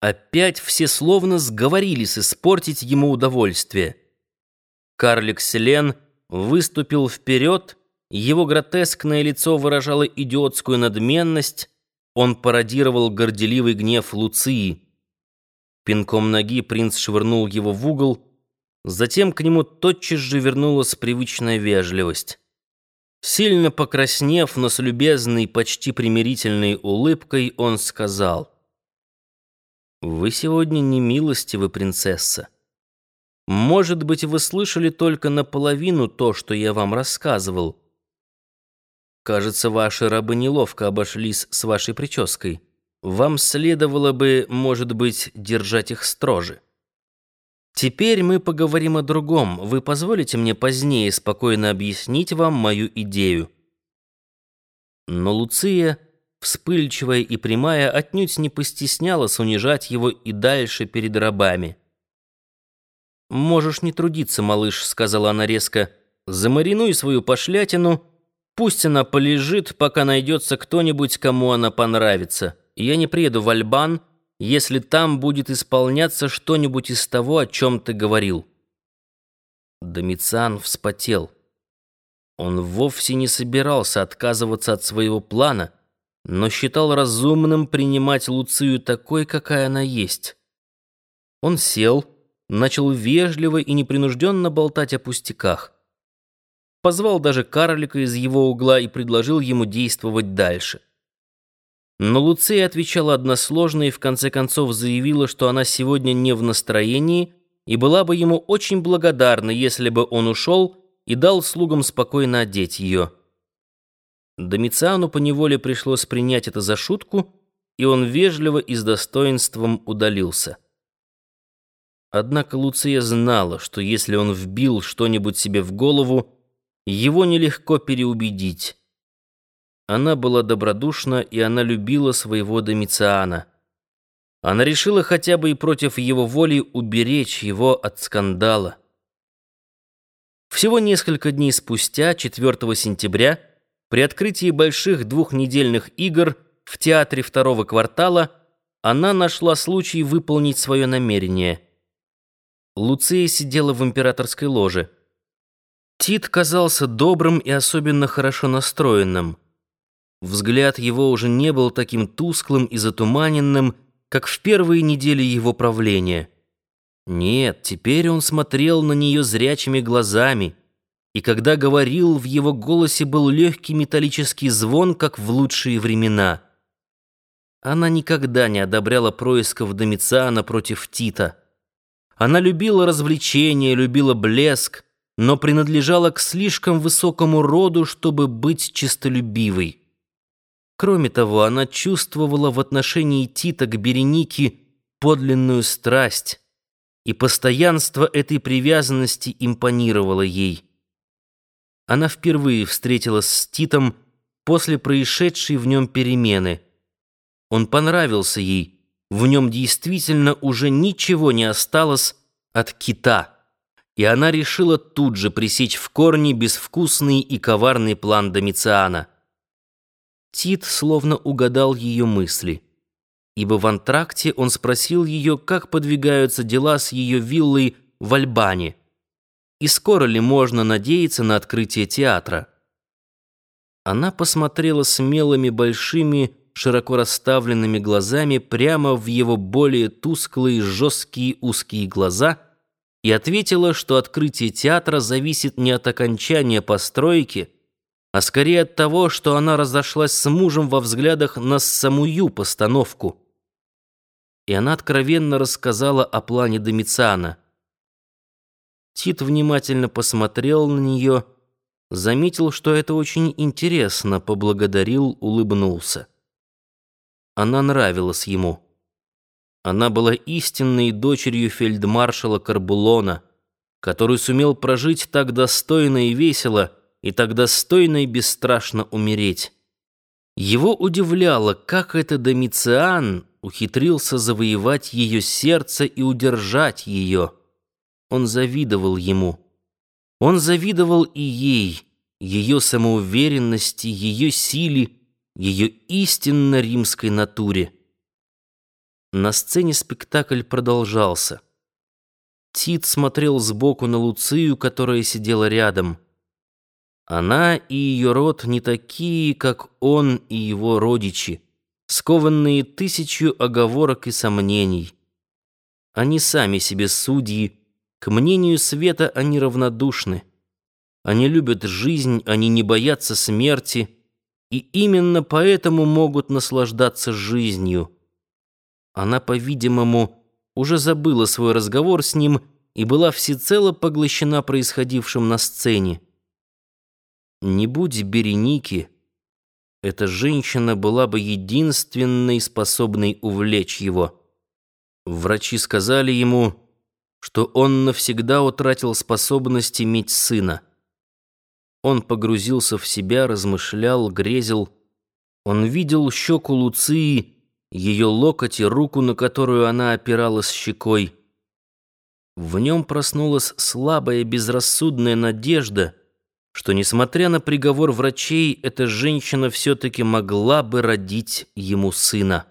Опять все словно сговорились испортить ему удовольствие. Карлик Селен выступил вперед, его гротескное лицо выражало идиотскую надменность, он пародировал горделивый гнев Луции. Пинком ноги принц швырнул его в угол, затем к нему тотчас же вернулась привычная вежливость. Сильно покраснев, но с любезной, почти примирительной улыбкой, он сказал — вы сегодня не милостивы, принцесса. Может быть, вы слышали только наполовину то, что я вам рассказывал. Кажется, ваши рабы неловко обошлись с вашей прической. Вам следовало бы, может быть, держать их строже. Теперь мы поговорим о другом. Вы позволите мне позднее спокойно объяснить вам мою идею. Но Луция вспыльчивая и прямая, отнюдь не постеснялась унижать его и дальше перед рабами. «Можешь не трудиться, малыш», — сказала она резко. «Замаринуй свою пошлятину, пусть она полежит, пока найдется кто-нибудь, кому она понравится. Я не приеду в Альбан, если там будет исполняться что-нибудь из того, о чем ты говорил». Домициан вспотел. Он вовсе не собирался отказываться от своего плана — но считал разумным принимать Луцию такой, какая она есть. Он сел, начал вежливо и непринужденно болтать о пустяках. Позвал даже карлика из его угла и предложил ему действовать дальше. Но Луция отвечала односложно и в конце концов заявила, что она сегодня не в настроении и была бы ему очень благодарна, если бы он ушел и дал слугам спокойно одеть ее. Домициану поневоле пришлось принять это за шутку, и он вежливо и с достоинством удалился. Однако Луция знала, что если он вбил что-нибудь себе в голову, его нелегко переубедить. Она была добродушна, и она любила своего Домициана. Она решила хотя бы и против его воли уберечь его от скандала. Всего несколько дней спустя, 4 сентября, при открытии больших двухнедельных игр в театре второго квартала она нашла случай выполнить свое намерение. Луция сидела в императорской ложе. Тит казался добрым и особенно хорошо настроенным. Взгляд его уже не был таким тусклым и затуманенным, как в первые недели его правления. Нет, теперь он смотрел на нее зрячими глазами — и когда говорил, в его голосе был легкий металлический звон, как в лучшие времена. Она никогда не одобряла происков Домициана против Тита. Она любила развлечения, любила блеск, но принадлежала к слишком высокому роду, чтобы быть честолюбивой. Кроме того, она чувствовала в отношении Тита к Беренике подлинную страсть, и постоянство этой привязанности импонировало ей она впервые встретилась с Титом после происшедшей в нем перемены. Он понравился ей, в нем действительно уже ничего не осталось от кита, и она решила тут же пресечь в корне безвкусный и коварный план Домициана. Тит словно угадал ее мысли, ибо в антракте он спросил ее, как подвигаются дела с ее виллой в Альбане и скоро ли можно надеяться на открытие театра. Она посмотрела смелыми большими, широко расставленными глазами прямо в его более тусклые, жесткие, узкие глаза и ответила, что открытие театра зависит не от окончания постройки, а скорее от того, что она разошлась с мужем во взглядах на самую постановку. И она откровенно рассказала о плане Домициана — Тит внимательно посмотрел на нее, заметил, что это очень интересно, поблагодарил, улыбнулся. Она нравилась ему. Она была истинной дочерью фельдмаршала Карбулона, который сумел прожить так достойно и весело, и так достойно и бесстрашно умереть. Его удивляло, как это Домициан ухитрился завоевать ее сердце и удержать ее. Он завидовал ему. Он завидовал и ей, ее самоуверенности, ее силе, ее истинно римской натуре. На сцене спектакль продолжался. Тит смотрел сбоку на Луцию, которая сидела рядом. Она и ее род не такие, как он и его родичи, скованные тысячью оговорок и сомнений. Они сами себе судьи, к мнению света они равнодушны. Они любят жизнь, они не боятся смерти, и именно поэтому могут наслаждаться жизнью. Она, по-видимому, уже забыла свой разговор с ним и была всецело поглощена происходившим на сцене. Не будь Береники, эта женщина была бы единственной, способной увлечь его. Врачи сказали ему, что он навсегда утратил способность иметь сына. Он погрузился в себя, размышлял, грезил. Он видел щеку Луции, ее локоть и руку, на которую она опиралась щекой. В нем проснулась слабая безрассудная надежда, что, несмотря на приговор врачей, эта женщина все-таки могла бы родить ему сына.